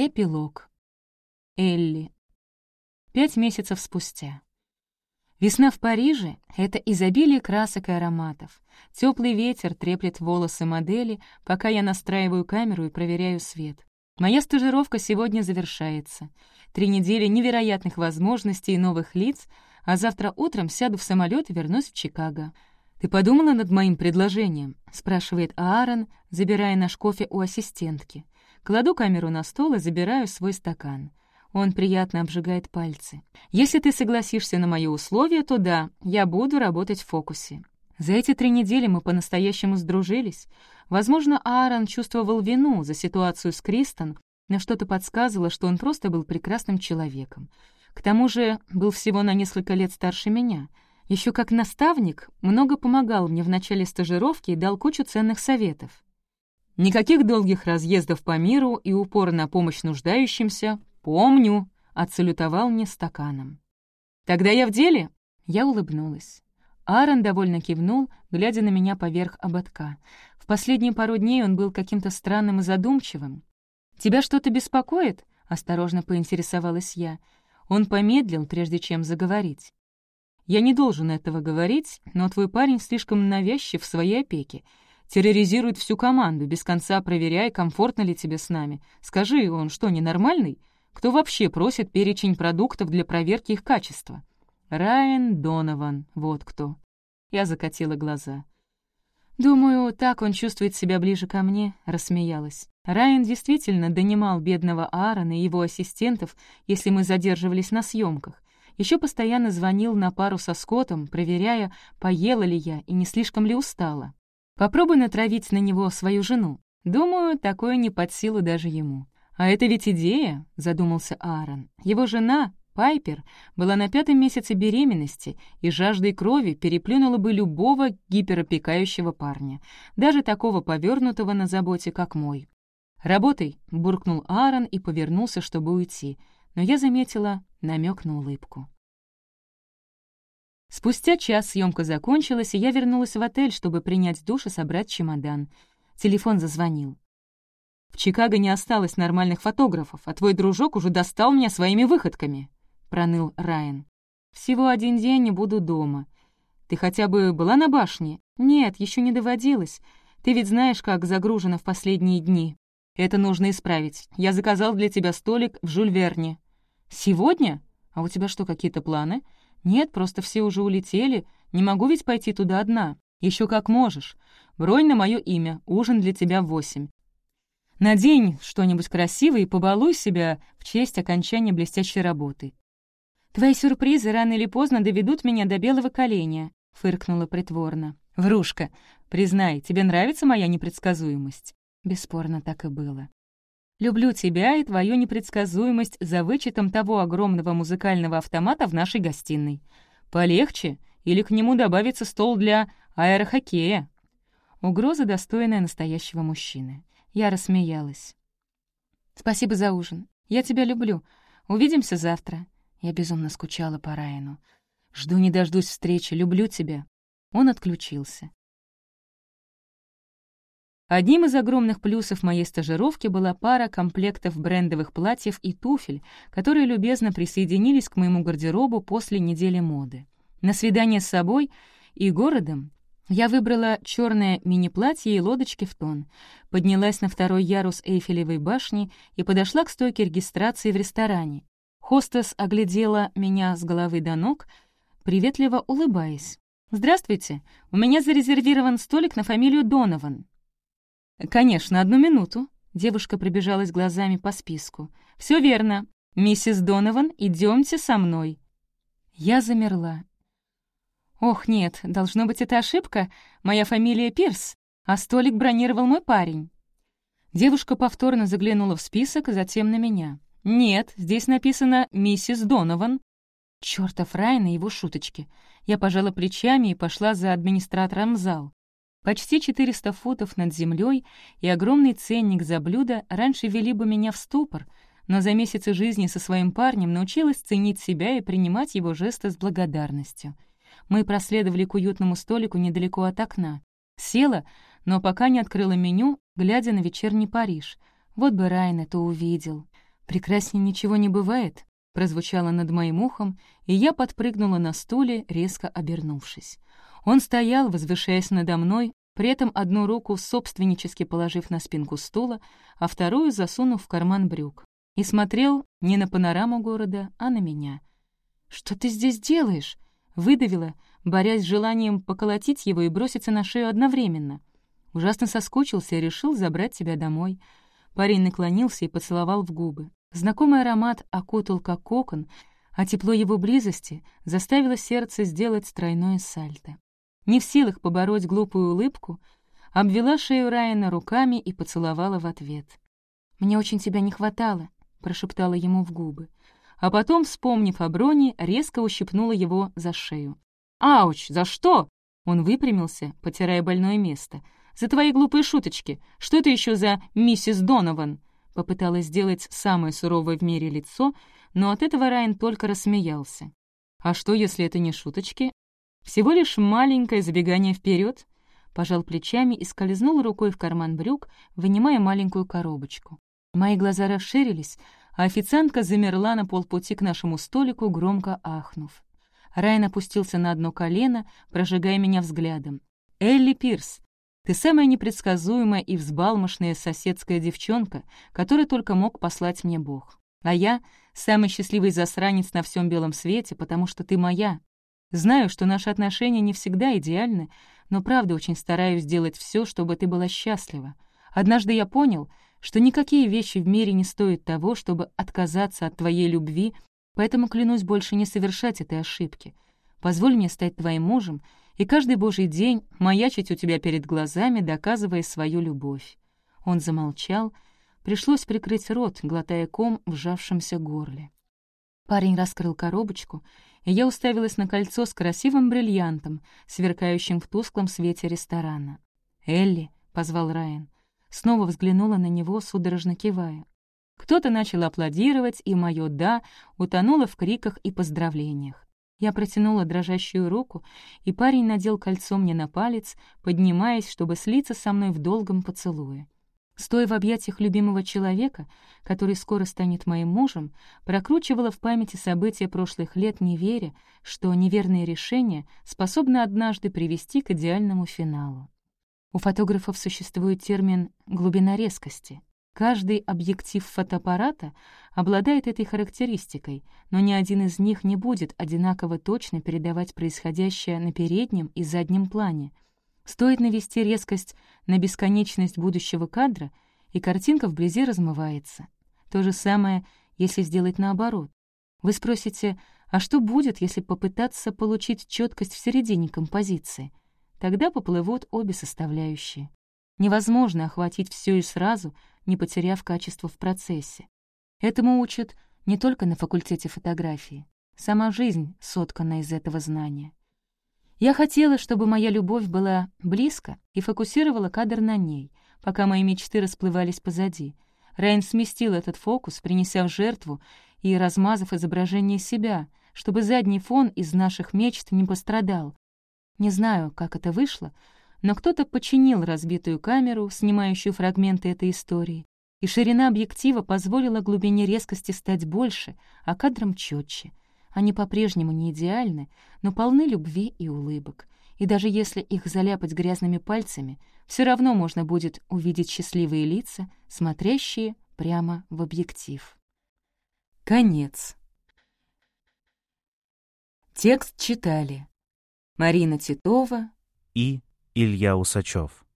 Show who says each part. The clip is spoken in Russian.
Speaker 1: Эпилог. Элли. Пять месяцев спустя. Весна в Париже — это изобилие красок и ароматов. Теплый ветер треплет волосы модели, пока я настраиваю камеру и проверяю свет. Моя стажировка сегодня завершается. Три недели невероятных возможностей и новых лиц, а завтра утром сяду в самолет и вернусь в Чикаго. «Ты подумала над моим предложением?» — спрашивает Аарон, забирая наш кофе у ассистентки. Кладу камеру на стол и забираю свой стакан. Он приятно обжигает пальцы. «Если ты согласишься на мои условия, то да, я буду работать в фокусе». За эти три недели мы по-настоящему сдружились. Возможно, Аарон чувствовал вину за ситуацию с Кристен, но что-то подсказывало, что он просто был прекрасным человеком. К тому же был всего на несколько лет старше меня. Еще как наставник много помогал мне в начале стажировки и дал кучу ценных советов. Никаких долгих разъездов по миру и упор на помощь нуждающимся. Помню, отсалютовал мне стаканом. Тогда я в деле? Я улыбнулась. Аарон довольно кивнул, глядя на меня поверх ободка. В последние пару дней он был каким-то странным и задумчивым. «Тебя что-то беспокоит?» — осторожно поинтересовалась я. Он помедлил, прежде чем заговорить. «Я не должен этого говорить, но твой парень слишком навязчив в своей опеке терроризирует всю команду, без конца проверяя, комфортно ли тебе с нами. Скажи, он что, ненормальный? Кто вообще просит перечень продуктов для проверки их качества? Райан Донован, вот кто. Я закатила глаза. «Думаю, так он чувствует себя ближе ко мне», — рассмеялась. Райан действительно донимал бедного Аарона и его ассистентов, если мы задерживались на съемках. Еще постоянно звонил на пару со Скоттом, проверяя, поела ли я и не слишком ли устала. Попробуй натравить на него свою жену. Думаю, такое не под силу даже ему. А это ведь идея, задумался Аарон. Его жена, Пайпер, была на пятом месяце беременности и жаждой крови переплюнула бы любого гиперопекающего парня, даже такого повернутого на заботе, как мой. «Работай», — буркнул Аарон и повернулся, чтобы уйти, но я заметила намек на улыбку. Спустя час съемка закончилась, и я вернулась в отель, чтобы принять душ и собрать чемодан. Телефон зазвонил. «В Чикаго не осталось нормальных фотографов, а твой дружок уже достал меня своими выходками», — проныл Райан. «Всего один день и буду дома. Ты хотя бы была на башне?» «Нет, еще не доводилось. Ты ведь знаешь, как загружено в последние дни. Это нужно исправить. Я заказал для тебя столик в Жюльверне». «Сегодня? А у тебя что, какие-то планы?» «Нет, просто все уже улетели. Не могу ведь пойти туда одна. Еще как можешь. Бронь на мое имя. Ужин для тебя в восемь. Надень что-нибудь красивое и побалуй себя в честь окончания блестящей работы. «Твои сюрпризы рано или поздно доведут меня до белого коленя», — фыркнула притворно. «Врушка, признай, тебе нравится моя непредсказуемость?» Бесспорно, так и было. Люблю тебя и твою непредсказуемость за вычетом того огромного музыкального автомата в нашей гостиной. Полегче, или к нему добавится стол для аэрохоккея». Угроза, достойная настоящего мужчины. Я рассмеялась. «Спасибо за ужин. Я тебя люблю. Увидимся завтра». Я безумно скучала по Райану. «Жду не дождусь встречи. Люблю тебя». Он отключился. Одним из огромных плюсов моей стажировки была пара комплектов брендовых платьев и туфель, которые любезно присоединились к моему гардеробу после недели моды. На свидание с собой и городом я выбрала черное мини-платье и лодочки в тон, поднялась на второй ярус Эйфелевой башни и подошла к стойке регистрации в ресторане. Хостес оглядела меня с головы до ног, приветливо улыбаясь. «Здравствуйте, у меня зарезервирован столик на фамилию Донован. «Конечно, одну минуту». Девушка пробежалась глазами по списку. Все верно. Миссис Донован, идемте со мной». Я замерла. «Ох, нет, должно быть, это ошибка. Моя фамилия Пирс, а столик бронировал мой парень». Девушка повторно заглянула в список, затем на меня. «Нет, здесь написано «Миссис Донован». Чёртов Райан и его шуточки. Я пожала плечами и пошла за администратором в зал. Почти 400 футов над землей и огромный ценник за блюдо раньше вели бы меня в ступор, но за месяцы жизни со своим парнем научилась ценить себя и принимать его жесты с благодарностью. Мы проследовали к уютному столику недалеко от окна. Села, но пока не открыла меню, глядя на вечерний Париж. Вот бы Райан это увидел. «Прекраснее ничего не бывает», — прозвучало над моим ухом, и я подпрыгнула на стуле, резко обернувшись. Он стоял, возвышаясь надо мной, при этом одну руку собственнически положив на спинку стула, а вторую засунув в карман брюк, и смотрел не на панораму города, а на меня. «Что ты здесь делаешь?» — выдавила, борясь с желанием поколотить его и броситься на шею одновременно. Ужасно соскучился и решил забрать тебя домой. Парень наклонился и поцеловал в губы. Знакомый аромат окутал как кокон, а тепло его близости заставило сердце сделать тройное сальто не в силах побороть глупую улыбку, обвела шею Райана руками и поцеловала в ответ. «Мне очень тебя не хватало», — прошептала ему в губы. А потом, вспомнив о броне, резко ущипнула его за шею. «Ауч, за что?» Он выпрямился, потирая больное место. «За твои глупые шуточки. Что это еще за миссис Донован?» Попыталась сделать самое суровое в мире лицо, но от этого Райан только рассмеялся. «А что, если это не шуточки, всего лишь маленькое забегание вперед, пожал плечами и скользнул рукой в карман брюк, вынимая маленькую коробочку. Мои глаза расширились, а официантка замерла на полпути к нашему столику, громко ахнув. Райан опустился на одно колено, прожигая меня взглядом. «Элли Пирс, ты самая непредсказуемая и взбалмошная соседская девчонка, которую только мог послать мне Бог. А я — самый счастливый засранец на всем белом свете, потому что ты моя, Знаю, что наши отношения не всегда идеальны, но правда очень стараюсь сделать все, чтобы ты была счастлива. Однажды я понял, что никакие вещи в мире не стоят того, чтобы отказаться от твоей любви, поэтому клянусь больше не совершать этой ошибки. Позволь мне стать твоим мужем и каждый божий день маячить у тебя перед глазами, доказывая свою любовь». Он замолчал, пришлось прикрыть рот, глотая ком в сжавшемся горле. Парень раскрыл коробочку — я уставилась на кольцо с красивым бриллиантом, сверкающим в тусклом свете ресторана. «Элли», — позвал Райан, снова взглянула на него, судорожно кивая. Кто-то начал аплодировать, и мое «да» утонуло в криках и поздравлениях. Я протянула дрожащую руку, и парень надел кольцо мне на палец, поднимаясь, чтобы слиться со мной в долгом поцелуе. Стоя в объятиях любимого человека, который скоро станет моим мужем, прокручивала в памяти события прошлых лет, не веря, что неверные решения способны однажды привести к идеальному финалу. У фотографов существует термин «глубина резкости». Каждый объектив фотоаппарата обладает этой характеристикой, но ни один из них не будет одинаково точно передавать происходящее на переднем и заднем плане — Стоит навести резкость на бесконечность будущего кадра, и картинка вблизи размывается. То же самое, если сделать наоборот. Вы спросите, а что будет, если попытаться получить четкость в середине композиции? Тогда поплывут обе составляющие. Невозможно охватить все и сразу, не потеряв качество в процессе. Этому учат не только на факультете фотографии. Сама жизнь соткана из этого знания. Я хотела, чтобы моя любовь была близко и фокусировала кадр на ней, пока мои мечты расплывались позади. Райан сместил этот фокус, принеся в жертву и размазав изображение себя, чтобы задний фон из наших мечт не пострадал. Не знаю, как это вышло, но кто-то починил разбитую камеру, снимающую фрагменты этой истории, и ширина объектива позволила глубине резкости стать больше, а кадром четче — они по-прежнему не идеальны, но полны любви и улыбок. И даже если их заляпать грязными пальцами, все равно можно будет увидеть счастливые лица, смотрящие прямо в объектив. Конец. Текст читали Марина Титова
Speaker 2: и Илья Усачев.